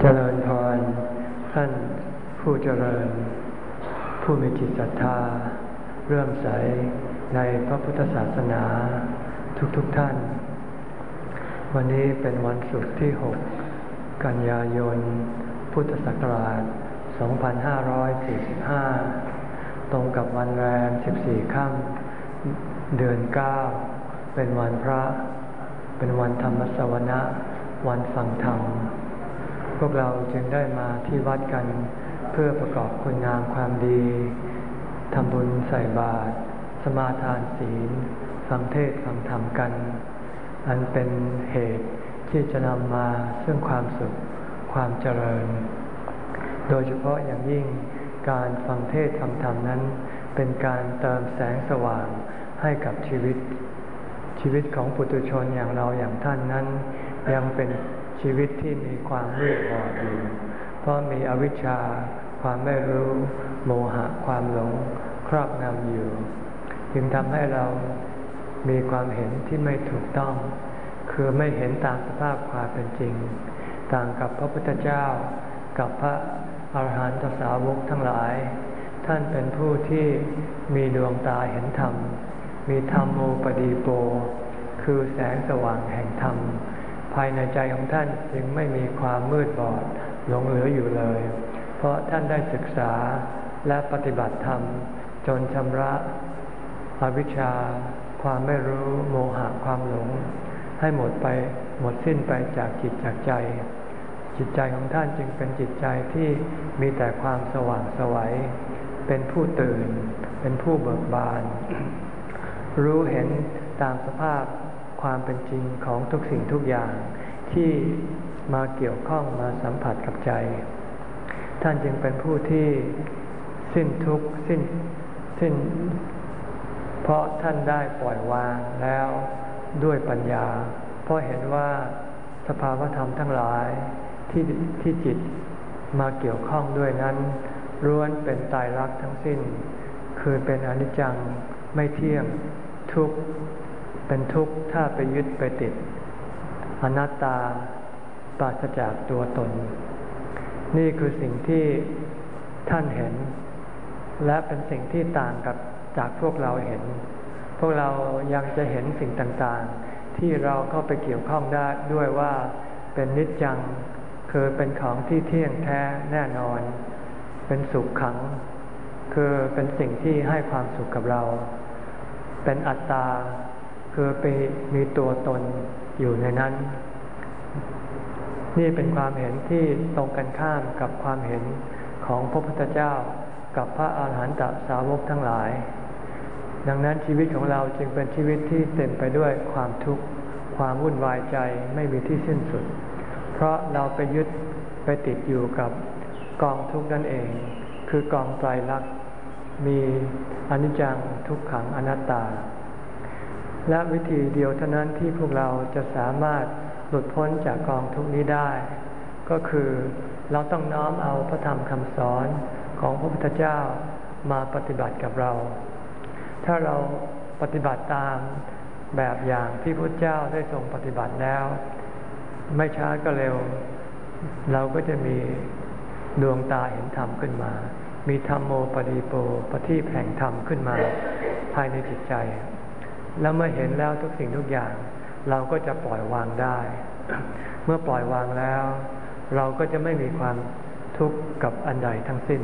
เจริญพรท่านผู้เจริญ ผู้มีจิตศรัทธา เรื่มใสในพระพุทธศาสนาทุกๆทท่าน วันนี้เป็นวันศุกร์ที่ 6 กันยายน พุทธศักราช 2545 ตรงกับวันแรม 14 ค่ำเดือน 9 เป็นวันพระ เป็นวันธรรมสวนะ วันฟังธรรม พวกเราจึงได้มาที่วัดกันเพื่อประกอบคุณงามความดีทำบุญใส่บาตรสมาทานศีล ฟังเทศฟังธรรมกัน อันเป็นเหตุที่จะนำมาซึ่งความสุขความเจริญ โดยเฉพาะอย่างยิ่งการฟังเทศฟังธรรมนั้น เป็นการเติมแสงสว่างให้กับชีวิต ชีวิตของปุถุชนอย่างเราอย่างท่านนั้น ยังเป็นชีวิตที่มีความมืดบอดอยู่เพราะมีอวิชชา ความไม่รู้โมหะความหลงครอบงำอยู่ จึงทำให้เรามีความเห็นที่ไม่ถูกต้อง คือไม่เห็นตามสภาพความเป็นจริง ต่างกับพระพุทธเจ้า กับพระอาหารหันตสาวกทั้งหลาย ท่านเป็นผู้ที่มีดวงตาเห็นธรรม มีธรรมโมปดีโป คือแสงสว่างแห่งธรรม ภายในใจของท่านจึงไม่มีความมืดบอดหลงเหลืออยู่เลย เพราะท่านได้ศึกษาและปฏิบัติธรรม จนชำระอวิชชา ความไม่รู้โมหะความหลง ให้หมดไปหมดสิ้นไปจากจิตจากใจ จิตใจของท่านจึงเป็นจิตใจที่มีแต่ความสว่างสวัย เป็นผู้ตื่น เป็นผู้เบิกบาน รู้เห็นตามสภาพ ความเป็นจริงของทุกสิ่งทุกอย่างที่มาเกี่ยวข้องมาสัมผัสกับใจ ท่านจึงเป็นผู้ที่สิ้นทุกข์สิ้นสิ้น เพราะท่านได้ปล่อยวางแล้วด้วยปัญญา เพราะเห็นว่าสภาวธรรมทั้งหลายที่ที่จิตมาเกี่ยวข้องด้วยนั้นล้วนเป็นตายรักทั้งสิ้น คือเป็นอนิจจังไม่เที่ยงทุกข์ เป็นทุกข์ถ้าไปยึดไปติด อนัตตาปราศจากตัวตน นี่คือสิ่งที่ท่านเห็น และเป็นสิ่งที่ต่างกับจากพวกเราเห็น พวกเรายังจะเห็นสิ่งต่างๆ ที่เราเข้าไปเกี่ยวข้องได้ด้วยว่าเป็นนิจจังคือเป็นของที่เที่ยงแท้แน่นอน เป็นสุขขัง คือเป็นสิ่งที่ให้ความสุขกับเรา เป็นอัตตา คือไปมีตัวตนอยู่ในนั้น นี่เป็นความเห็นที่ตรงกันข้ามกับความเห็นของพระพุทธเจ้ากับพระอาหารหันตสาวกทั้งหลาย ดังนั้นชีวิตของเราจึงเป็นชีวิตที่เต็มไปด้วยความทุกข์ความวุ่นวายใจไม่มีที่สิ้นสุด เพราะเราไปยึดไปติดอยู่กับกองทุกข์นั่นเอง คือกองไตรลักษณ์มีอนิจจังทุกขังอนัตตา และวิธีเดียวเท่านั้นที่พวกเราจะสามารถหลุดพ้นจากกองทุกนี้ได้ ก็คือเราต้องน้อมเอาพระธรรมคำสอนของพระพุทธเจ้ามาปฏิบัติกับเรา ถ้าเราปฏิบัติตามแบบอย่างที่พระเจ้าได้ทรงปฏิบัติแล้ว ไม่ช้าก็เร็ว เราก็จะมีดวงตาเห็นธรรมขึ้นมา มีธรรมโมปดีโปปฏิแห่งธรรมขึ้นมา ภายในจิตใจ แล้วเมื่อเห็นแล้วทุกสิ่งทุกอย่าง เราก็จะปล่อยวางได้ เมื่อปล่อยวางแล้ว เราก็จะไม่มีความทุกข์กับอันใดทั้งสิ้น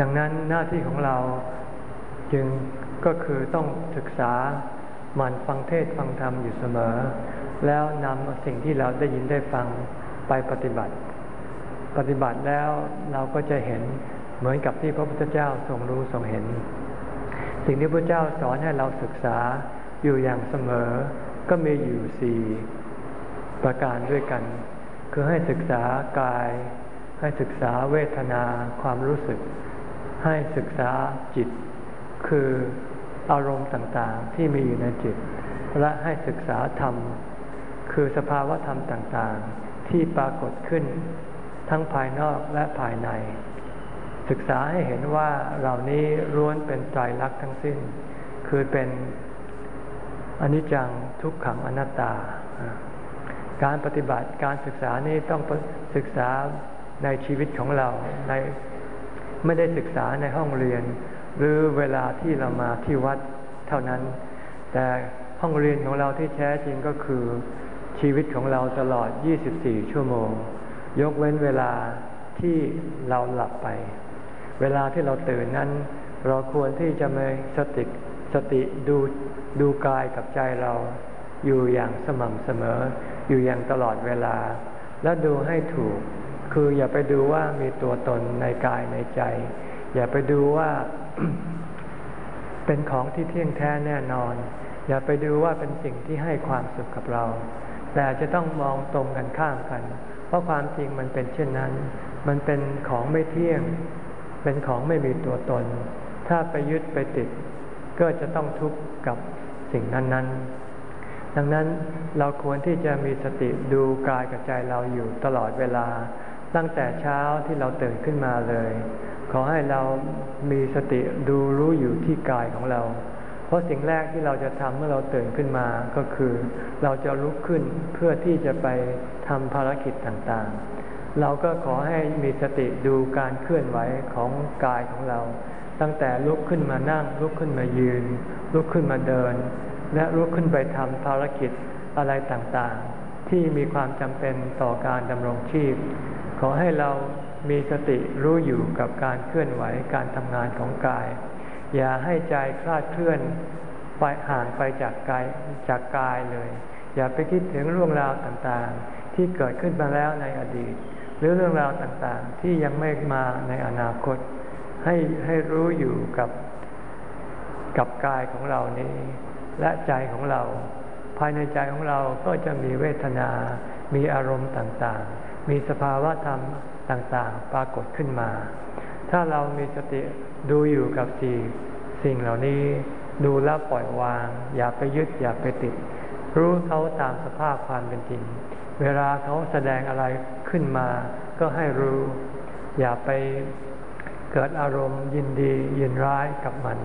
ดังนั้นหน้าที่ของเราจึงก็คือต้องศึกษามันฟังเทศฟังธรรมอยู่เสมอ แล้วนำสิ่งที่เราได้ยินได้ฟังไปปฏิบัติ ปฏิบัติแล้วเราก็จะเห็นเหมือนกับที่พระพุทธเจ้าทรงรู้ทรงเห็น สิ่งที่พระเจ้าสอนให้เราศึกษาอยู่อย่างเสมอ ก็มีอยู่สี่ประการด้วยกัน คือให้ศึกษากาย ให้ศึกษาเวทนาความรู้สึก ให้ศึกษาจิต คืออารมณ์ต่างๆที่มีอยู่ในจิต และให้ศึกษาธรรม คือสภาวะธรรมต่างๆ ที่ปรากฏขึ้น ทั้งภายนอกและภายใน ศึกษาให้เห็นว่าเหล่านี้ล้วนเป็นไตรลักษณ์ทั้งสิ้น คือเป็นอนิจจังทุกขังอนัตตา การปฏิบัติการศึกษานี้ต้องศึกษาในชีวิตของเราในไม่ได้ศึกษาในห้องเรียน หรือเวลาที่เรามาที่วัดเท่านั้น แต่ห้องเรียนของเราที่แท้จริงก็คือชีวิตของเราตลอด 24 ชั่วโมง ยกเว้นเวลาที่เราหลับไป เวลาที่เราตื่นนั้น เราควรที่จะมีสติสติดูดูกายกับใจเราอยู่อย่างสม่ำเสมอ อยู่อย่างตลอดเวลา และดูให้ถูก คืออย่าไปดูว่ามีตัวตนในกายในใจ อย่าไปดูว่าเป็นของที่เที่ยงแท้แน่นอน อย่าไปดูว่าเป็นสิ่งที่ให้ความสุขกับเรา แต่จะต้องมองตรงกันข้ามกัน เพราะความจริงมันเป็นเช่นนั้น มันเป็นของไม่เที่ยง เป็นของไม่มีตัวตน ถ้าไปยึดไปติด ก็จะต้องทุกข์กับสิ่งนั้นๆ ดังนั้นเราควรที่จะมีสติดูกายกับใจเราอยู่ตลอดเวลา ตั้งแต่เช้าที่เราตื่นขึ้นมาเลย ขอให้เรามีสติดูรู้อยู่ที่กายของเรา เพราะสิ่งแรกที่เราจะทำเมื่อเราตื่นขึ้นมาก็คือ เราจะลุกขึ้นเพื่อที่จะไปทำภารกิจต่างๆ เราก็ขอให้มีสติดูการเคลื่อนไหวของกายของเรา ตั้งแต่ลุกขึ้นมานั่ง ลุกขึ้นมายืน ลุกขึ้นมาเดิน และลุกขึ้นไปทำภารกิจอะไรต่างๆ ที่มีความจำเป็นต่อการดำรงชีพ ขอให้เรามีสติรู้อยู่กับการเคลื่อนไหวการทำงานของกาย อย่าให้ใจคลาดเคลื่อนไปห่างไปจากกายจากกายเลย อย่าไปคิดถึงเรื่องราวต่างๆ ที่เกิดขึ้นมาแล้วในอดีต รือเรื่องราวต่างๆที่ยังไม่มาในอนาคต ให้ให้รู้อยู่กับกับกายของเรานี้ และใจของเรา ภายในใจของเราก็จะมีเวทนา มีอารมณ์ต่างๆ มีสภาวะธรรมต่างๆ ปรากฏขึ้นมา ถ้าเรามีสติดูอยู่กับสิ่สิ่งเหล่านี้ดูแลปล่อยวาง อย่าไปยึดอย่าไปติด รู้เขาตามสภาพความเป็นจริง เวลาเขาแสดงอะไรขึ้นมา ก็ให้รู้ อย่าไปเกิดอารมณ์ยินดียินร้ายกับมัน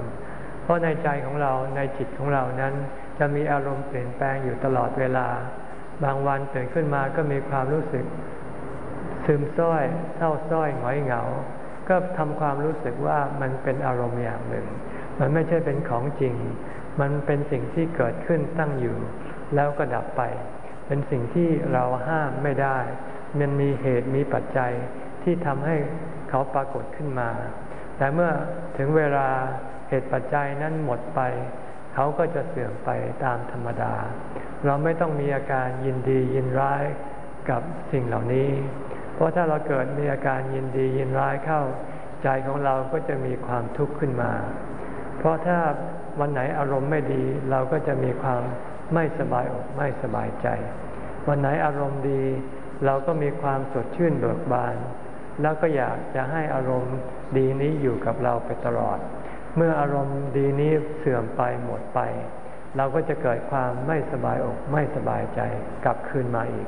เพราะในใจของเราในจิตของเรานั้น จะมีอารมณ์เปลี่ยนแปลงอยู่ตลอดเวลา บางวันตื่นขึ้นมาก็มีความรู้สึก ซึมซ้อยเศร้าซ้อยหงอยเหงา ก็ทำความรู้สึกว่ามันเป็นอารมณ์อย่างหนึ่ง มันไม่ใช่เป็นของจริง มันเป็นสิ่งที่เกิดขึ้นตั้งอยู่ แล้วก็ดับไป เป็นสิ่งที่เราห้ามไม่ได้ มันมีเหตุมีปัจจัยที่ทำให้เขาปรากฏขึ้นมา แต่เมื่อถึงเวลาเหตุปัจจัยนั้นหมดไป เขาก็จะเสื่อมไปตามธรรมดา เราไม่ต้องมีอาการยินดียินร้ายกับสิ่งเหล่านี้ เพราะถ้าเราเกิดมีอาการยินดียินร้ายเข้า ใจของเราก็จะมีความทุกข์ขึ้นมา เพราะถ้าวันไหนอารมณ์ไม่ดี เราก็จะมีความ ไม่สบายอกไม่สบายใจ วันไหนอารมณ์ดี เราก็มีความสดชื่นเบิกบาน แล้วก็อยากจะให้อารมณ์ดีนี้อยู่กับเราไปตลอด เมื่ออารมณ์ดีนี้เสื่อมไปหมดไป เราก็จะเกิดความไม่สบายอกไม่สบายใจกลับคืนมาอีก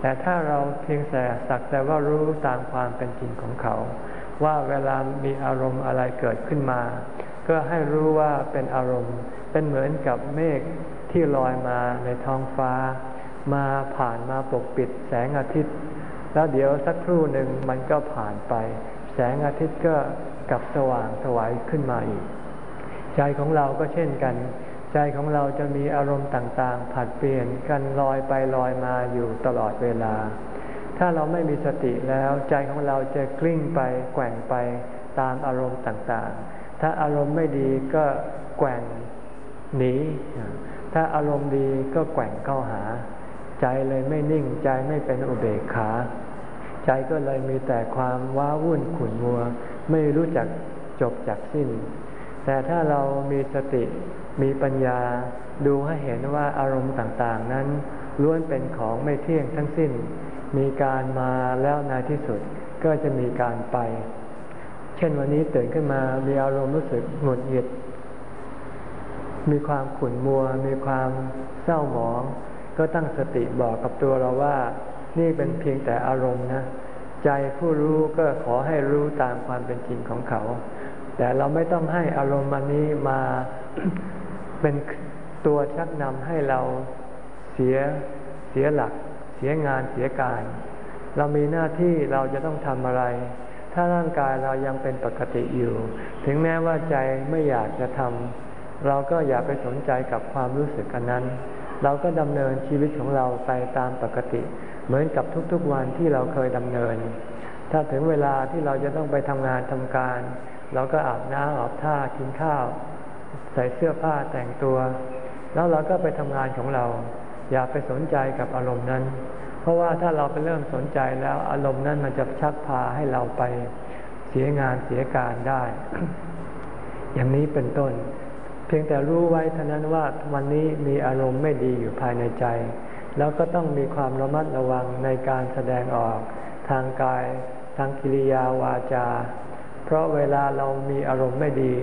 แต่ถ้าเราเพียงแต่สักแต่ว่ารู้ตามความเป็นจริงของเขา ว่าเวลามีอารมณ์อะไรเกิดขึ้นมา ก็ให้รู้ว่าเป็นอารมณ์เป็นเหมือนกับเมฆ ที่ลอยมาในท้องฟ้า มาผ่านมาปกปิดแสงอาทิตย์ แล้วเดี๋ยวสักครู่หนึ่งมันก็ผ่านไป แสงอาทิตย์ก็กลับสว่างสวายขึ้นมาอีก ใจของเราก็เช่นกัน ใจของเราจะมีอารมณ์ต่างๆ ผัดเปลี่ยนกันลอยไปลอยมาอยู่ตลอดเวลา ถ้าเราไม่มีสติแล้วใจของเราจะกลิ้งไปแกว่งไปตามอารมณ์ต่างๆ ถ้าอารมณ์ไม่ดีก็แกว่งหนี ถ้าอารมณ์ดีก็แกว่งเข้าหา ใจเลยไม่นิ่งใจไม่เป็นอุเบกขา ใจก็เลยมีแต่ความว้าวุ่นขุ่นมัว ไม่รู้จักจบจากสิ้น แต่ถ้าเรามีสติมีปัญญาดูให้เห็นว่าอารมณ์ต่างๆ นั้นล้วนเป็นของไม่เที่ยงทั้งสิ้น มีการมาแล้วในที่สุดก็จะมีการไป เช่นวันนี้ตื่นขึ้นมามีอารมณ์รู้สึกหงุดหงิด มีความขุ่นมัว มีความเศร้าหมอง ก็ตั้งสติบอกกับตัวเราว่า นี่เป็นเพียงแต่อารมณ์นะ ใจผู้รู้ก็ขอให้รู้ตามความเป็นจริงของเขา แต่เราไม่ต้องให้อารมณ์มันนี้มาเป็นตัวชักนำให้เราเสียเสียหลัก เสียงานเสียการ เรามีหน้าที่เราจะต้องทำอะไร ถ้าร่างกายเรายังเป็นปกติอยู่ ถึงแม้ว่าใจไม่อยากจะทำ เราก็อย่าไปสนใจกับความรู้สึกอันนั้น เราก็ดำเนินชีวิตของเราไปตามปกติ เหมือนกับทุกๆวันที่เราเคยดำเนิน ถ้าถึงเวลาที่เราจะต้องไปทำงานทำการ เราก็อาบน้ำอาบท่ากินข้าว ใส่เสื้อผ้าแต่งตัว แล้วเราก็ไปทำงานของเรา อย่าไปสนใจกับอารมณ์นั้น เพราะว่าถ้าเราไปเริ่มสนใจแล้วอารมณ์นั้นมันจะชักพาให้เราไปเสียงานเสียการได้ อย่างนี้เป็นต้น พียงแต่รู้ไว้เท่านั้นว่าวันนี้มีอารมณ์ไม่ดีอยู่ภายในใจ แล้วก็ต้องมีความระมัดระวังในการแสดงออก ทางกาย ทางกิริยาวาจา เพราะเวลาเรามีอารมณ์ไม่ดี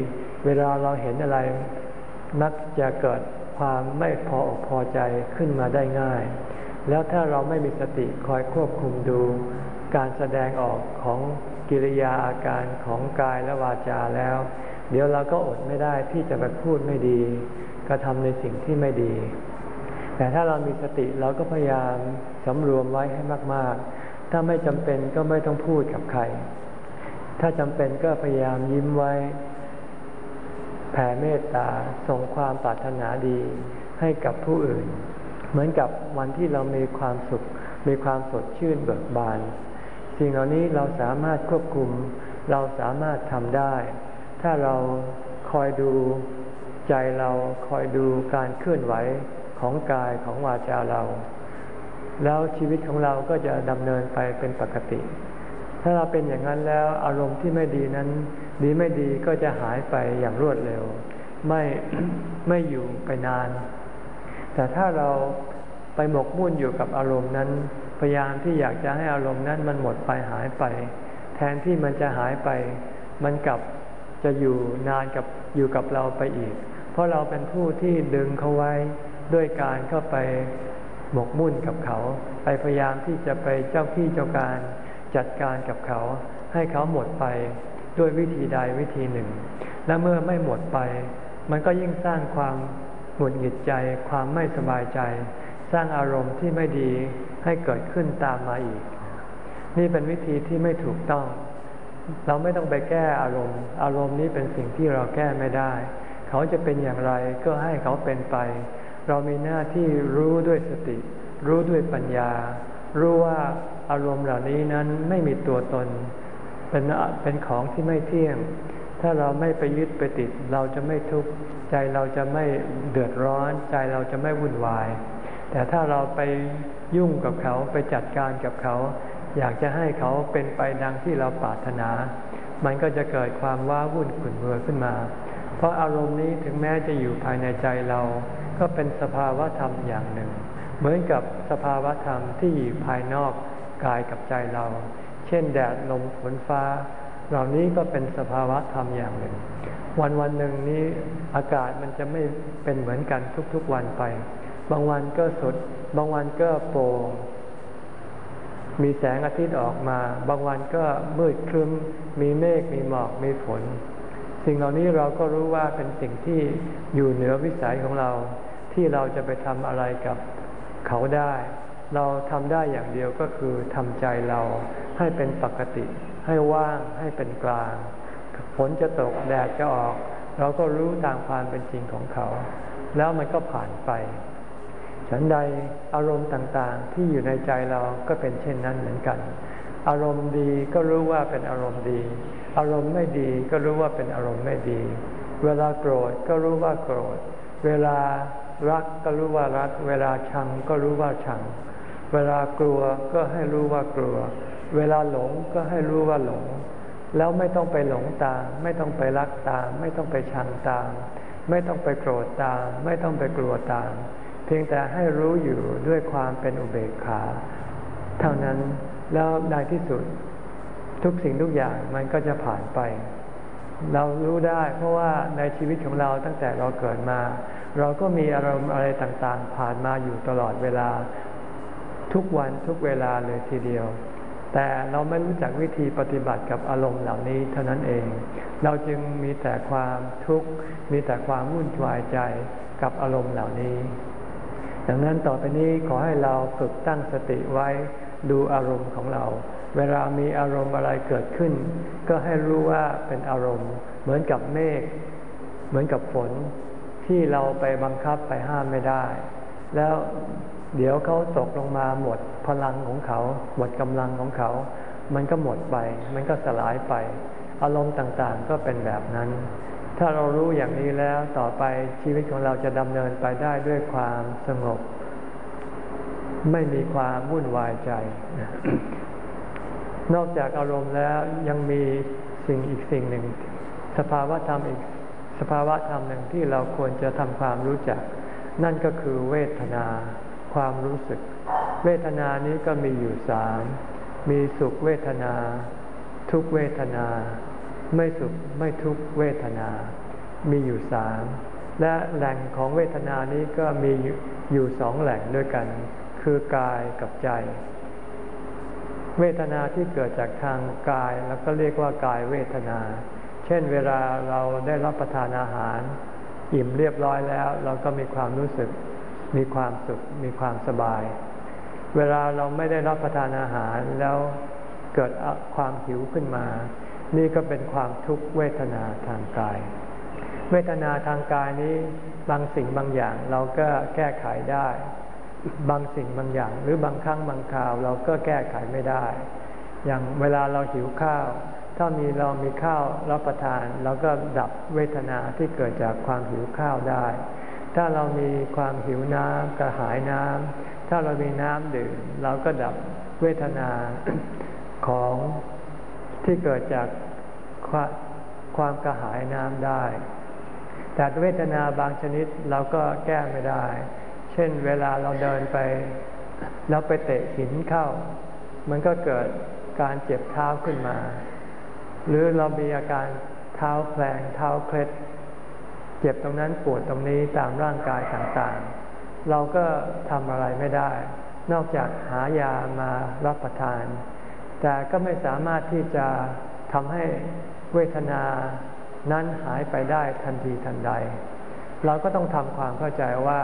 เวลาเราเห็นอะไรมักจะเกิดความไม่พออกพอใจขึ้นมาได้ง่าย แล้วถ้าเราไม่มีสติคอยควบคุมดู การแสดงออกของกิริยาอาการของกายและวาจาแล้ว เดี๋ยวเราก็อดไม่ได้ที่จะไปพูดไม่ดีกระทำในสิ่งที่ไม่ดี แต่ถ้าเรามีสติเราก็พยายามสำรวมไว้ให้มาก ๆ ถ้าไม่จำเป็นก็ไม่ต้องพูดกับใคร ถ้าจำเป็นก็พยายามยิ้มไว้ แผ่เมตตาส่งความปรารถนาดีให้กับผู้อื่น เหมือนกับวันที่เรามีความสุข มีความสดชื่นเบิกบาน สิ่งเหล่านี้เราสามารถควบคุม เราสามารถทำได้ ถ้าเราคอยดูใจเราคอยดูการเคลื่อนไหวของกายของวาจาเรา แล้วชีวิตของเราก็จะดำเนินไปเป็นปกติ ถ้าเราเป็นอย่างนั้นแล้วอารมณ์ที่ไม่ดีนั้น ดีไม่ดีก็จะหายไปอย่างรวดเร็ว ไม่ไม่อยู่ไปนาน แต่ถ้าเราไปหมกมุ่นอยู่กับอารมณ์นั้น พยายามที่อยากจะให้อารมณ์นั้นมันหมดไปหายไป แทนที่มันจะหายไป มันกลับ จะอยู่นานกับอยู่กับเราไปอีก เพราะเราเป็นผู้ที่ดึงเขาไว้ด้วยการเข้าไปหมกมุ่นกับเขา ไปพยายามที่จะไปเจ้าที่เจ้าการจัดการกับเขา ให้เขาหมดไปด้วยวิธีใดวิธีหนึ่ง และเมื่อไม่หมดไป มันก็ยิ่งสร้างความหงุดหงิดใจ ความไม่สบายใจ สร้างอารมณ์ที่ไม่ดีให้เกิดขึ้นตามมาอีก นี่เป็นวิธีที่ไม่ถูกต้อง เราไม่ต้องไปแก้อารมณ์ อารมณ์นี้เป็นสิ่งที่เราแก้ไม่ได้ เขาจะเป็นอย่างไรก็ให้เขาเป็นไป เรามีหน้าที่รู้ด้วยสติ รู้ด้วยปัญญา รู้ว่าอารมณ์เหล่านี้นั้นไม่มีตัวตน เป็นเป็นของที่ไม่เที่ยง ถ้าเราไม่ไปยึดไปติด เราจะไม่ทุกข์ใจเราจะไม่เดือดร้อน ใจเราจะไม่วุ่นวาย แต่ถ้าเราไปยุ่งกับเขาไปจัดการกับเขา อยากจะให้เขาเป็นไปดังที่เราปรารถนา มันก็จะเกิดความว้าวุ่นขุ่นมัวขึ้นมา เพราะอารมณ์นี้ถึงแม้จะอยู่ภายในใจเรา ก็เป็นสภาวะธรรมอย่างหนึ่ง เหมือนกับสภาวะธรรมที่อยู่ภายนอกกายกับใจเรา เช่นแดดลมฝนฟ้า เหล่านี้ก็เป็นสภาวะธรรมอย่างหนึ่ง วันวันหนึ่งนี้อากาศมันจะไม่เป็นเหมือนกันทุกๆวันไป บางวันก็สด บางวันก็โปร่ง มีแสงอาทิตย์ออกมา บางวันก็มืดครึ้ม มีเมฆมีหมอกมีฝน สิ่งเหล่านี้เราก็รู้ว่าเป็นสิ่งที่อยู่เหนือวิสัยของเรา ที่เราจะไปทำอะไรกับเขาได้ เราทำได้อย่างเดียวก็คือทำใจเราให้เป็นปกติ ให้ว่างให้เป็นกลางฝนจะตกแดดจะออก เราก็รู้ตามความเป็นจริงของเขา แล้วมันก็ผ่านไป ฉันใดอารมณ์ต่างๆ ที่อยู่ในใจเราก็เป็นเช่นนั้นเหมือนกัน อารมณ์ดีก็รู้ว่าเป็นอารมณ์ดี อารมณ์ไม่ดีก็รู้ว่าเป็นอารมณ์ไม่ดี เวลาโกรธก็รู้ว่าโกรธ เวลารักก็รู้ว่ารัก เวลาชังก็รู้ว่าชัง เวลากลัวก็ให้รู้ว่ากลัว เวลาหลงก็ให้รู้ว่าหลง แล้วไม่ต้องไปหลงตาม ไม่ต้องไปรักตาม ไม่ต้องไปชังตาม ไม่ต้องไปโกรธตาม ไม่ต้องไปกลัวตาม เพียงแต่ให้รู้อยู่ด้วยความเป็นอุเบกขา เท่านั้นแล้วในที่สุดทุกสิ่งทุกอย่างมันก็จะผ่านไป เรารู้ได้เพราะว่าในชีวิตของเราตั้งแต่เราเกิดมา เราก็มีอารมณ์อะไรต่างๆ ผ่านมาอยู่ตลอดเวลา ทุกวันทุกเวลาเลยทีเดียว แต่เราไม่รู้จักวิธีปฏิบัติกับอารมณ์เหล่านี้เท่านั้นเอง เราจึงมีแต่ความทุกข์มีแต่ความวุ่นวายใจกับอารมณ์เหล่านี้ ดังนั้นต่อไปนี้ขอให้เราฝึกตั้งสติไว้ดูอารมณ์ของเรา เวลามีอารมณ์อะไรเกิดขึ้น ก็ให้รู้ว่าเป็นอารมณ์ เหมือนกับเมฆ เหมือนกับฝน ที่เราไปบังคับไปห้ามไม่ได้ แล้วเดี๋ยวเขาตกลงมาหมดพลังของเขา หมดกำลังของเขา มันก็หมดไป มันก็สลายไป อารมณ์ต่างๆก็เป็นแบบนั้น ถ้าเรารู้อย่างนี้แล้วต่อไปชีวิตของเราจะดำเนินไปได้ด้วยความสงบ ไม่มีความวุ่นวายใจ นอกจากอารมณ์แล้วยังมีสิ่งอีกสิ่งหนึ่ง สภาวะธรรมอีกสภาวะธรรมหนึ่งที่เราควรจะทำความรู้จัก นั่นก็คือเวทนา ความรู้สึก เวทนานี้ก็มีอยู่สามมีสุขเวทนา ทุกเวทนา ไม่สุขไม่ทุกเวทนา มีอยู่สามและแหล่งของเวทนานี้ก็มีอยู่สองแหล่งด้วยกัน คือกายกับใจ เวทนาที่เกิดจากทางกายแล้วก็เรียกว่ากายเวทนา เช่นเวลาเราได้รับประทานอาหาร อิ่มเรียบร้อยแล้ว เราก็มีความรู้สึก มีความสุข มีความสบาย เวลาเราไม่ได้รับประทานอาหารแล้วเกิดความหิวขึ้นมา นี่ก็เป็นความทุกขเวทนาทางกาย เวทนาทางกายนี้บางสิ่งบางอย่างเราก็แก้ไขได้ บางสิ่งบางอย่าง หรือบางครั้งบางคราวเราก็แก้ไขไม่ได้ อย่างเวลาเราหิวข้าว ถ้ามีเรามีข้าวรับประทานเราก็ดับเวทนาที่เกิดจากความหิวข้าวได้ ถ้าเรามีความหิวน้ำกระหายน้ำถ้าเรามีน้ำดื่มเราก็ดับเวทนาของ ที่เกิดจากความกระหายน้ำได้ แต่เวทนาบางชนิดเราก็แก้ไม่ได้ เช่นเวลาเราเดินไปเราไปเตะหินเข้า มันก็เกิดการเจ็บเท้าขึ้นมา หรือเรามีอาการเท้าแผลงเท้าเคล็ด เจ็บตรงนั้นปวดตรงนี้ตามร่างกายต่างๆ เราก็ทำอะไรไม่ได้ นอกจากหายามารับประทาน แต่ก็ไม่สามารถที่จะทำให้เวทนานั้นหายไปได้ทันทีทันใด เราก็ต้องทำความเข้าใจว่า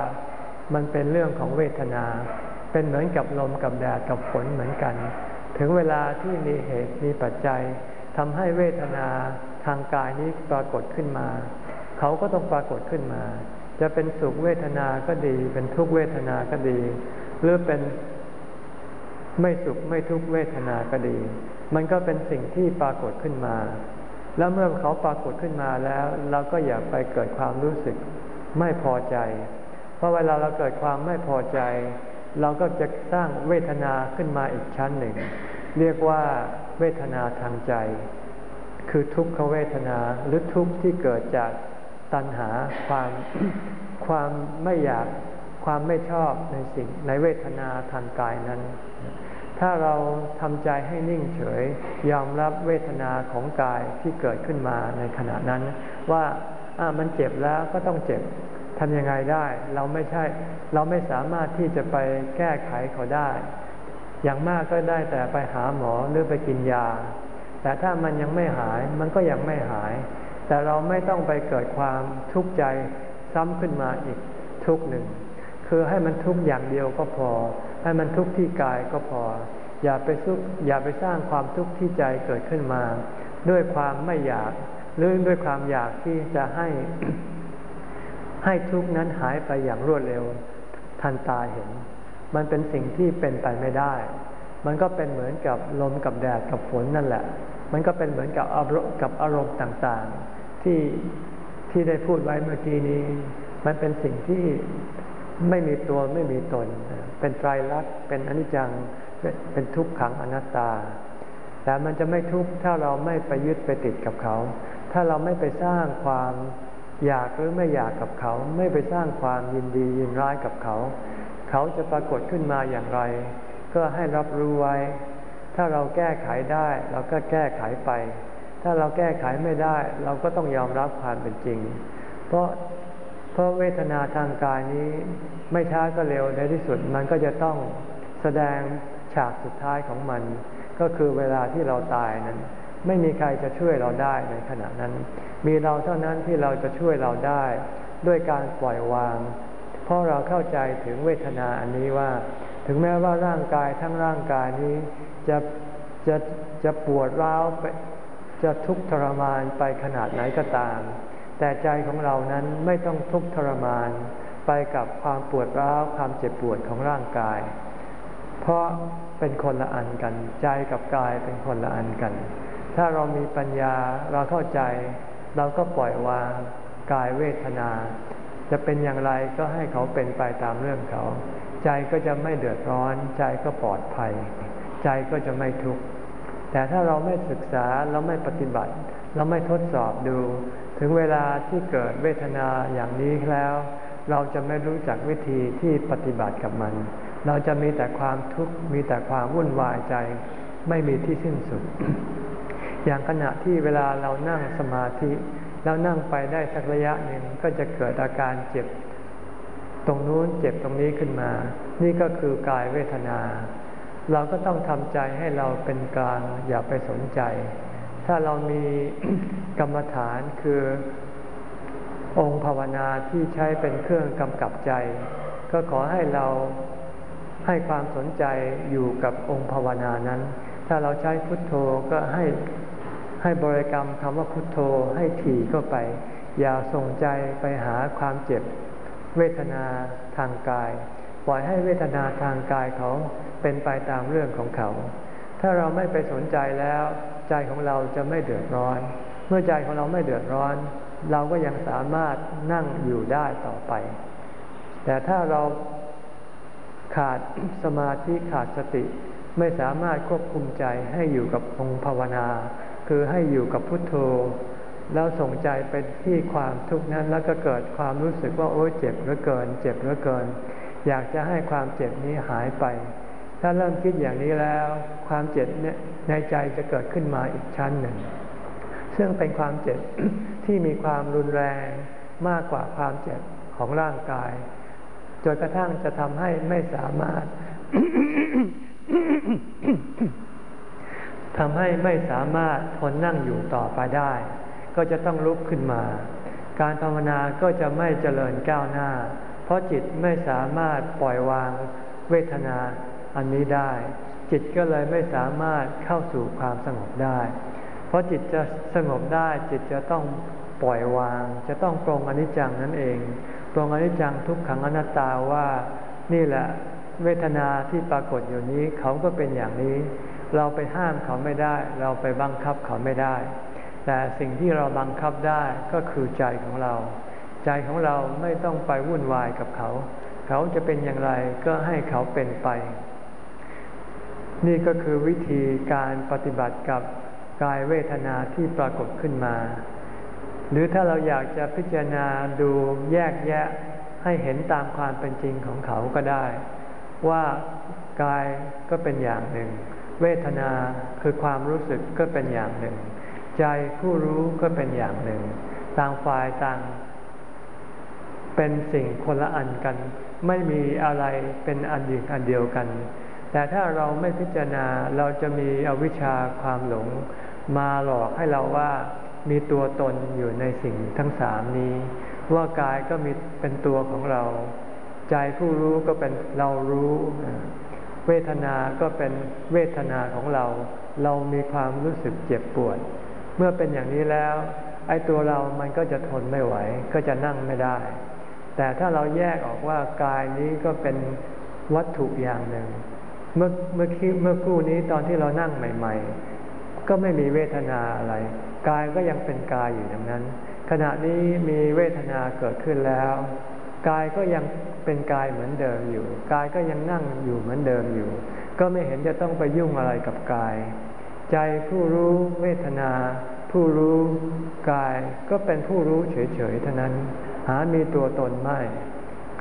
มันเป็นเรื่องของเวทนา เป็นเหมือนกับลมกับแดดกับฝนเหมือนกัน ถึงเวลาที่มีเหตุมีปัจจัยทำให้เวทนาทางกายนี้ปรากฏขึ้นมา เขาก็ต้องปรากฏขึ้นมา จะเป็นสุขเวทนาก็ดี เป็นทุกเวทนาก็ดี หรือเป็น ไม่สุขไม่ทุกเวทนาก็ดี มันก็เป็นสิ่งที่ปรากฏขึ้นมา แล้วเมื่อเขาปรากฏขึ้นมาแล้ว เราก็อย่าไปเกิดความรู้สึกไม่พอใจ เพราะเวลาเราเกิดความไม่พอใจ เราก็จะสร้างเวทนาขึ้นมาอีกชั้นหนึ่ง เรียกว่าเวทนาทางใจ คือทุกขเวทนาหรือทุกข์ที่เกิดจากตัณหาความความไม่อยากความไม่ชอบในสิ่งในเวทนาทางกายนั้น ถ้าเราทำใจให้นิ่งเฉย ยอมรับเวทนาของกายที่เกิดขึ้นมาในขณะนั้น ว่ามันเจ็บแล้วก็ต้องเจ็บทำยังไงได้ เราไม่ใช่ เราไม่สามารถที่จะไปแก้ไขเขาได้ อย่างมากก็ได้แต่ไปหาหมอหรือไปกินยา แต่ถ้ามันยังไม่หายมันก็ยังไม่หาย แต่เราไม่ต้องไปเกิดความทุกข์ใจซ้ำขึ้นมาอีกทุกหนึ่ง คือให้มันทุกข์อย่างเดียวก็พอ ให้มันทุกข์ที่กายก็พอ อย่าไปซุกอย่าไปสร้างความทุกข์ที่ใจเกิดขึ้นมา ด้วยความไม่อยากหรือด้วยความอยากที่จะให้ ให้ทุกข์นั้นหายไปอย่างรวดเร็วทันตาเห็น มันเป็นสิ่งที่เป็นไปไม่ได้ มันก็เป็นเหมือนกับลมกับแดดกับฝนนั่นแหละ มันก็เป็นเหมือนกับอารมณ์กับอารมณ์ต่างๆ ที่ที่ได้พูดไว้เมื่อกี้นี้ มันเป็นสิ่งที่ ไม่มีตัวไม่มีตน เป็นไตรลักษณ์เป็นอนิจจังเป็นทุกขังอนัตตา แต่มันจะไม่ทุกข์ถ้าเราไม่ไปยึดไปติดกับเขา ถ้าเราไม่ไปสร้างความอยากหรือไม่อยากกับเขา ไม่ไปสร้างความยินดียินร้ายกับเขา เขาจะปรากฏขึ้นมาอย่างไร ก็ให้รับรู้ไว้ ถ้าเราแก้ไขได้ เราก็แก้ไขไป ถ้าเราแก้ไขไม่ได้ เราก็ต้องยอมรับความเป็นจริง เพราะ เพราะเวทนาทางกายนี้ไม่ช้าก็เร็วในที่สุดมันก็จะต้องแสดงฉากสุดท้ายของมัน ก็คือเวลาที่เราตายนั้น ไม่มีใครจะช่วยเราได้ในขณะนั้น มีเราเท่านั้นที่เราจะช่วยเราได้ ด้วยการปล่อยวาง เพราะเราเข้าใจถึงเวทนาอันนี้ว่า ถึงแม้ว่าร่างกายทั้งร่างกายนี้จะจะจะปวดร้าวไปจะทุกข์ทรมานไปขนาดไหนก็ตาม แต่ใจของเรานั้นไม่ต้องทุกข์ทรมานไปกับความปวดร้าวความเจ็บปวดของร่างกาย เพราะเป็นคนละอันกัน ใจกับกายเป็นคนละอันกัน ถ้าเรามีปัญญาเราเข้าใจ เราก็ปล่อยวางกายเวทนา จะเป็นอย่างไรก็ให้เขาเป็นไปตามเรื่องเขา ใจก็จะไม่เดือดร้อน ใจก็ปลอดภัย ใจก็จะไม่ทุกข์แต่ถ้าเราไม่ศึกษาเราไม่ปฏิบัติ เราไม่ทดสอบดู ถึงเวลาที่เกิดเวทนาอย่างนี้แล้ว เราจะไม่รู้จักวิธีที่ปฏิบัติกับมัน เราจะมีแต่ความทุกข์มีแต่ความวุ่นวายใจ ไม่มีที่สิ้นสุด อย่างขณะที่เวลาเรานั่งสมาธิ แล้วนั่งไปได้สักระยะหนึ่งก็จะเกิดอาการเจ็บ ตรงนู้นเจ็บตรงนี้ขึ้นมา นี่ก็คือกายเวทนา เราก็ต้องทำใจให้เราเป็นกลางอย่าไปสนใจ ถ้าเรามีกรรมฐานคือองค์ภาวนาที่ใช้เป็นเครื่องกำกับใจ ก็ขอให้เราให้ความสนใจอยู่กับองค์ภาวนานั้น ถ้าเราใช้พุทโธก็ให้ให้บริกรรมคำว่าพุทโธให้ถี่เข้าไป อย่าส่งใจไปหาความเจ็บ เวทนาทางกาย ปล่อยให้เวทนาทางกายเขาเป็นไปตามเรื่องของเขา ถ้าเราไม่ไปสนใจแล้ว ใจของเราจะไม่เดือดร้อน เมื่อใจของเราไม่เดือดร้อน เราก็ยังสามารถนั่งอยู่ได้ต่อไป แต่ถ้าเราขาดสมาธิขาดสติ ไม่สามารถควบคุมใจให้อยู่กับองค์ภาวนา คือให้อยู่กับพุทโธ แล้วส่งใจไปที่ความทุกข์นั้นแล้วก็เกิดความรู้สึกว่าโอ้เจ็บเหลือเกิน เจ็บเหลือเกิน อยากจะให้ความเจ็บนี้หายไป ถ้าเริ่มคิดอย่างนี้แล้ว ความเจ็บเนี่ยในใจจะเกิดขึ้นมาอีกชั้นหนึ่ง ซึ่งเป็นความเจ็บที่มีความรุนแรงมากกว่าความเจ็บของร่างกาย จนกระทั่งจะทำให้ไม่สามารถทำให้ไม่สามารถทนนั่งอยู่ต่อไปได้ ก็จะต้องลุกขึ้นมา การภาวนาก็จะไม่เจริญก้าวหน้า เพราะจิตไม่สามารถปล่อยวางเวทนา อันนี้ได้ จิตก็เลยไม่สามารถเข้าสู่ความสงบได้ เพราะจิตจะสงบได้จิตจะต้องปล่อยวาง จะต้องปรงอนิจจังนั่นเองปรงอนิจจังทุกขังอนัตตาว่านี่แหละเวทนาที่ปรากฏอยู่นี้เขาก็เป็นอย่างนี้ เราไปห้ามเขาไม่ได้ เราไปบังคับเขาไม่ได้ แต่สิ่งที่เราบังคับได้ก็คือใจของเรา ใจของเราไม่ต้องไปวุ่นวายกับเขา เขาจะเป็นอย่างไรก็ให้เขาเป็นไป นี่ก็คือวิธีการปฏิบัติกับกายเวทนาที่ปรากฏขึ้นมา หรือถ้าเราอยากจะพิจารณาดูแยกแยะให้เห็นตามความเป็นจริงของเขาก็ได้ ว่ากายก็เป็นอย่างหนึ่ง เวทนาคือความรู้สึกก็เป็นอย่างหนึ่ง ใจผู้รู้ก็เป็นอย่างหนึ่ง ต่างฝ่ายต่าง เป็นสิ่งคนละอันกัน ไม่มีอะไรเป็นอันเดียวอันเดียวกัน แต่ถ้าเราไม่พิจารณาเราจะมีอวิชชาความหลง มาหลอกให้เราว่ามีตัวตนอยู่ในสิ่งทั้งสามนี้ ว่ากายก็มีเป็นตัวของเรา ใจผู้รู้ก็เป็นเรารู้ เวทนาก็เป็นเวทนาของเรา เรามีความรู้สึกเจ็บปวด เมื่อเป็นอย่างนี้แล้ว ไอ้ตัวเรามันก็จะทนไม่ไหว ก็จะนั่งไม่ได้ แต่ถ้าเราแยกออกว่ากายนี้ก็เป็นวัตถุอย่างหนึ่ง เมื่อเมื่อคิเมื่อกู้นี้ตอนที่เรานั่งใหม่ ๆ ก็ไม่มีเวทนาอะไร กายก็ยังเป็นกายอยู่อย่างนั้น ขณะนี้มีเวทนาเกิดขึ้นแล้ว กายก็ยังเป็นกายเหมือนเดิมอยู่ กายก็ยังนั่งอยู่เหมือนเดิมอยู่ ก็ไม่เห็นจะต้องไปยุ่งอะไรกับกาย ใจผู้รู้เวทนา ผู้รู้กายก็เป็นผู้รู้เฉยๆเท่านั้น หามีตัวตนไม่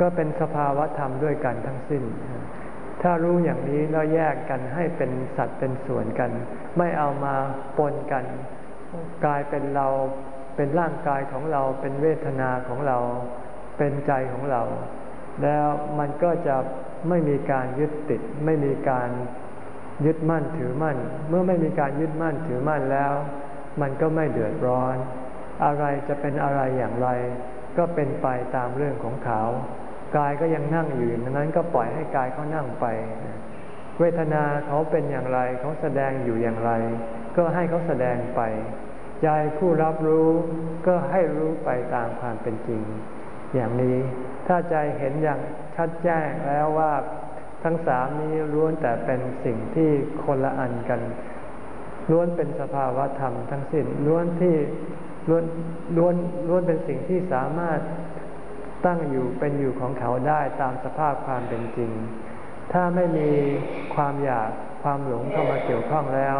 ก็เป็นสภาวะธรรมด้วยกันทั้งสิ้น ถ้ารู้อย่างนี้แล้วแยกกันให้เป็นสัตว์เป็นส่วนกัน ไม่เอามาปนกัน กลายเป็นเราเป็นร่างกายของเราเป็นเวทนาของเราเป็นใจของเรา แล้วมันก็จะไม่มีการยึดติด ไม่มีการยึดมั่นถือมั่น เมื่อไม่มีการยึดมั่นถือมั่นแล้ว มันก็ไม่เดือดร้อน อะไรจะเป็นอะไรอย่างไร ก็เป็นไปตามเรื่องของเขา กายก็ยังนั่งอยู่อย่างนั้นก็ปล่อยให้กายเขานั่งไป เวทนาเขาเป็นอย่างไรเขาแสดงอยู่อย่างไร ก็ให้เขาแสดงไปใจผู้รับรู้ก็ให้รู้ไปตามความเป็นจริง อย่างนี้ถ้าใจเห็นอย่างชัดแจ้งแล้วว่าทั้งสามนี้ล้วนแต่เป็นสิ่งที่คนละอันกัน ล้วนเป็นสภาวะธรรมทั้งสิ้นล้วนที่ล้วนล้วนล้วนเป็นสิ่งที่สามารถ ตั้งอยู่เป็นอยู่ของเขาได้ตามสภาพความเป็นจริง ถ้าไม่มีความอยากความหลงเข้ามาเกี่ยวข้องแล้ว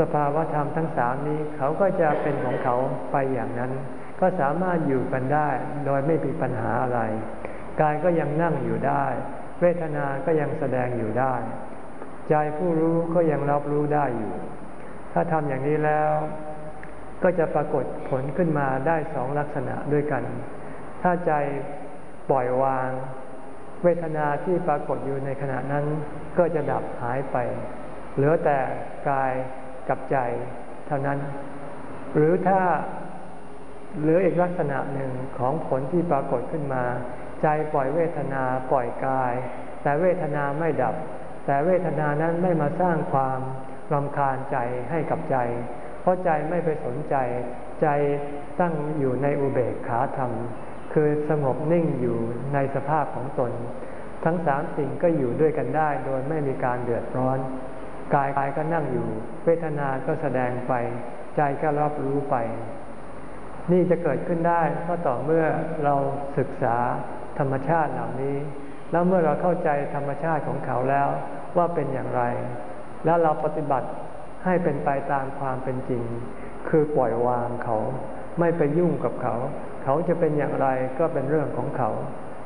สภาวะธรรมทั้งสามนี้เขาก็จะเป็นของเขาไปอย่างนั้น ก็สามารถอยู่กันได้โดยไม่มีปัญหาอะไร กายก็ยังนั่งอยู่ได้ เวทนาก็ยังแสดงอยู่ได้ ใจผู้รู้ก็ยังรับรู้ได้อยู่ ถ้าทำอย่างนี้แล้ว ก็จะปรากฏผลขึ้นมาได้สองลักษณะด้วยกัน ถ้าใจปล่อยวาง เวทนาที่ปรากฏอยู่ในขณะนั้น ก็จะดับหายไป เหลือแต่กายกับใจเท่านั้น หรือถ้าหรืออีกลักษณะหนึ่งของผลที่ปรากฏขึ้นมา ใจปล่อยเวทนาปล่อยกาย แต่เวทนาไม่ดับ แต่เวทนานั้นไม่มาสร้างความรำคาญใจให้กับใจ เพราะใจไม่ไปสนใจ ใจตั้งอยู่ในอุเบกขาธรรม คือสงบนิ่งอยู่ในสภาพของตน ทั้งสามสิ่งก็อยู่ด้วยกันได้โดยไม่มีการเดือดร้อน กายกายก็นั่งอยู่ เวทนาก็แสดงไป ใจก็รับรู้ไป นี่จะเกิดขึ้นได้ก็ต่อเมื่อเราศึกษาธรรมชาติเหล่านี้ แล้วเมื่อเราเข้าใจธรรมชาติของเขาแล้วว่าเป็นอย่างไร แล้วเราปฏิบัติให้เป็นไปตามความเป็นจริง คือปล่อยวางเขา ไม่ไปยุ่งกับเขา เขาจะเป็นอย่างไรก็เป็นเรื่องของเขา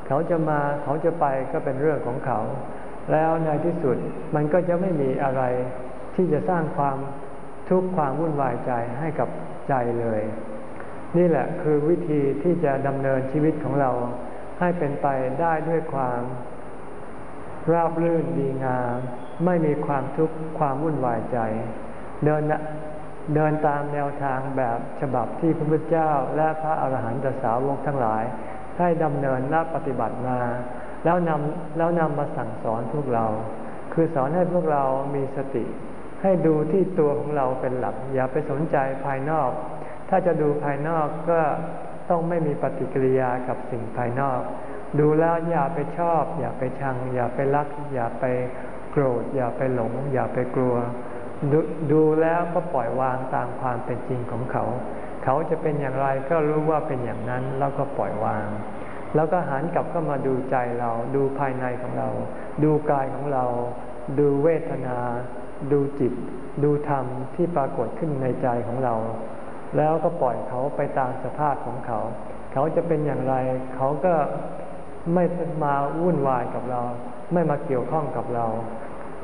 เขาจะมาเขาจะไปก็เป็นเรื่องของเขา แล้วในที่สุดมันก็จะไม่มีอะไรที่จะสร้างความทุกข์ความวุ่นวายใจให้กับใจเลย นี่แหละคือวิธีที่จะดำเนินชีวิตของเราให้เป็นไปได้ด้วยความราบรื่นดีงาม ไม่มีความทุกข์ความวุ่นวายใจ เดิน เดินตามแนวทางแบบฉบับที่พระพุทธเจ้าและพระอาหารหันตสาวกทั้งหลาย ได้ดำเนินและปฏิบัติมา แล้วนำแล้วนำมาสั่งสอนพวกเรา คือสอนให้พวกเรามีสติ ให้ดูที่ตัวของเราเป็นหลัก อย่าไปสนใจภายนอก ถ้าจะดูภายนอกก็ต้องไม่มีปฏิกิริยากับสิ่งภายนอก ดูแล้วอย่าไปชอบ อย่าไปชัง อย่าไปรัก อย่าไปโกรธ อย่าไปหลง อย่าไปกลัว ดดูแล้วก็ปล่อยวางตามความเป็นจริงของเขา เขาจะเป็นอย่างไรก็รู้ว่าเป็นอย่างนั้นแล้วก็ปล่อยวาง แล้วก็หันกลับก็มาดูใจเรา ดูภายในของเรา ดูกายของเรา ดูเวทนา ดูจิต ดูธรรมที่ปรากฏขึ้นในใจของเรา แล้วก็ปล่อยเขาไปตามสภาพของเขา เขาจะเป็นอย่างไร เขาก็ไม่มาวุ่นวายกับเรา ไม่มาเกี่ยวข้องกับเรา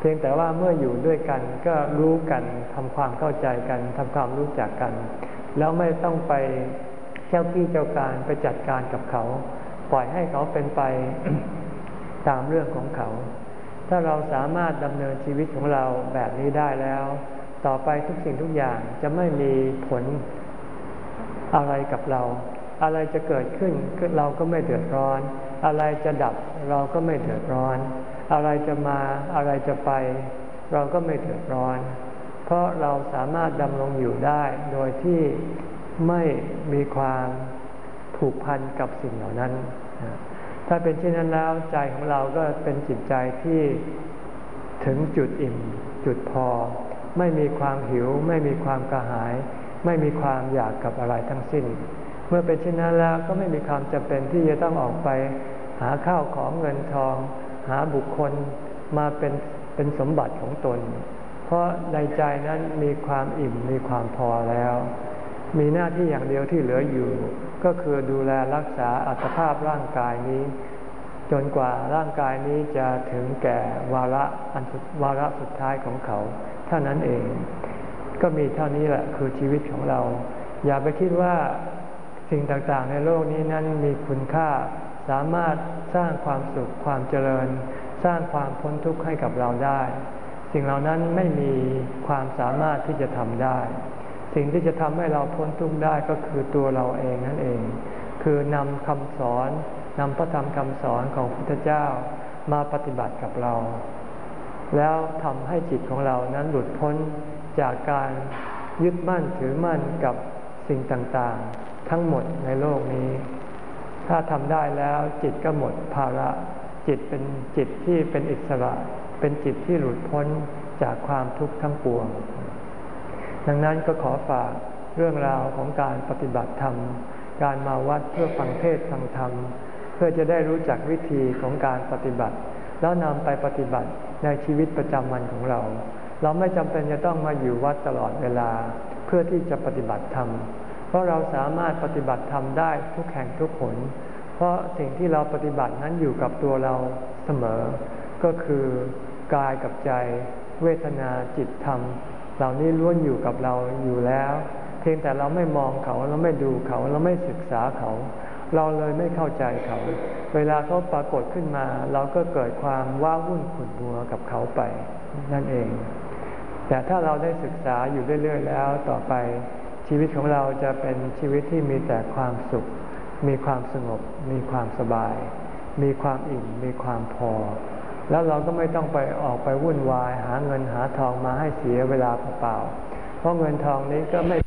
เพียงแต่ว่าเมื่ออยู่ด้วยกันก็รู้กันทำความเข้าใจกันทำความรู้จักกัน แล้วไม่ต้องไปเจ้ากี้เจ้าการไปจัดการกับเขา ปล่อยให้เขาเป็นไปตามเรื่องของเขา ถ้าเราสามารถดำเนินชีวิตของเราแบบนี้ได้แล้ว ต่อไปทุกสิ่งทุกอย่างจะไม่มีผลอะไรกับเรา อะไรจะเกิดขึ้นเราก็ไม่เดือดร้อน อะไรจะดับเราก็ไม่เดือดร้อน อะไรจะมาอะไรจะไป เราก็ไม่เดือดร้อน เพราะเราสามารถดำรงอยู่ได้โดยที่ไม่มีความผูกพันกับสิ่งเหล่านั้น ถ้าเป็นเช่นนั้นแล้วใจของเราก็เป็นจิตใจที่ถึงจุดอิ่ม จุดพอ ไม่มีความหิว ไม่มีความกระหาย ไม่มีความอยากกับอะไรทั้งสิ้น เมื่อเป็นเช่นนั้นแล้วก็ไม่มีความจำเป็นที่จะต้องออกไปหาข้าวของเงินทอง หาบุคคลมาเป็นเป็นสมบัติของตน เพราะในใจนั้นมีความอิ่มมีความพอแล้ว มีหน้าที่อย่างเดียวที่เหลืออยู่ ก็คือดูแลรักษาอัตภาพร่างกายนี้ จนกว่าร่างกายนี้จะถึงแก่วาระอันวาระสุดท้ายของเขา เท่านั้นเอง ก็มีเท่านี้แหละคือชีวิตของเรา อย่าไปคิดว่าสิ่งต่างๆในโลกนี้นั้นมีคุณค่า สามารถสร้างความสุขความเจริญ สร้างความพ้นทุกข์ให้กับเราได้ สิ่งเหล่านั้นไม่มีความสามารถที่จะทำได้ สิ่งที่จะทำให้เราพ้นทุกข์ได้ก็คือตัวเราเองนั่นเอง คือนำคำสอนนำพระธรรมคำสอนของพระพุทธเจ้ามาปฏิบัติกับเรา แล้วทำให้จิตของเรานั้นหลุดพ้นจากการยึดมั่นถือมั่นกับสิ่งต่างๆ ทั้งหมดในโลกนี้ ถ้าทำได้แล้วจิตก็หมดภาระ จิตเป็นจิตที่เป็นอิสระ เป็นจิตที่หลุดพ้นจากความทุกข์ทั้งปวง ดังนั้นก็ขอฝากเรื่องราวของการปฏิบัติธรรม การมาวัดเพื่อฟังเทศฟังธรรม เพื่อจะได้รู้จักวิธีของการปฏิบัติ แล้วนำไปปฏิบัติในชีวิตประจำวันของเรา เราไม่จำเป็นจะต้องมาอยู่วัดตลอดเวลาเพื่อที่จะปฏิบัติธรรม เพราะเราสามารถปฏิบัติธรรมได้ทุกแห่งทุกผลเพราะสิ่งที่เราปฏิบัตินั้นอยู่กับตัวเราเสมอ ก็คือกายกับใจ เวทนาจิตธรรม เหล่านี้ล้วนอยู่กับเราอยู่แล้ว เพียงแต่เราไม่มองเขาเราไม่ดูเขาเราไม่ศึกษาเขา เราเลยไม่เข้าใจเขา เวลาเขาปรากฏขึ้นมา เราก็เกิดความว้าวุ่นขุ่นมัวกับเขาไปนั่นเอง แต่ถ้าเราได้ศึกษาอยู่เรื่อย ๆ แล้วต่อไป ชีวิตของเราจะเป็นชีวิตที่มีแต่ความสุข มีความสงบ มีความสบาย มีความอิ่ม มีความพอ แล้วเราก็ไม่ต้องไปออกไปวุ่นวาย หาเงินหาทองมาให้เสียเวลาเปล่า เพราะเงินทองนี้ก็ไม่